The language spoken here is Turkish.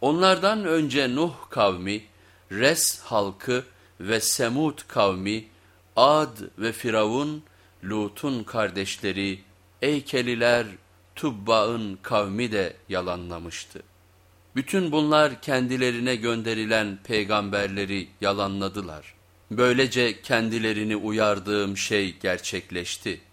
Onlardan önce Nuh kavmi, Res halkı ve Semud kavmi, Ad ve Firavun, Lut'un kardeşleri, Eykeliler, Tubba'ın kavmi de yalanlamıştı. Bütün bunlar kendilerine gönderilen peygamberleri yalanladılar. Böylece kendilerini uyardığım şey gerçekleşti.''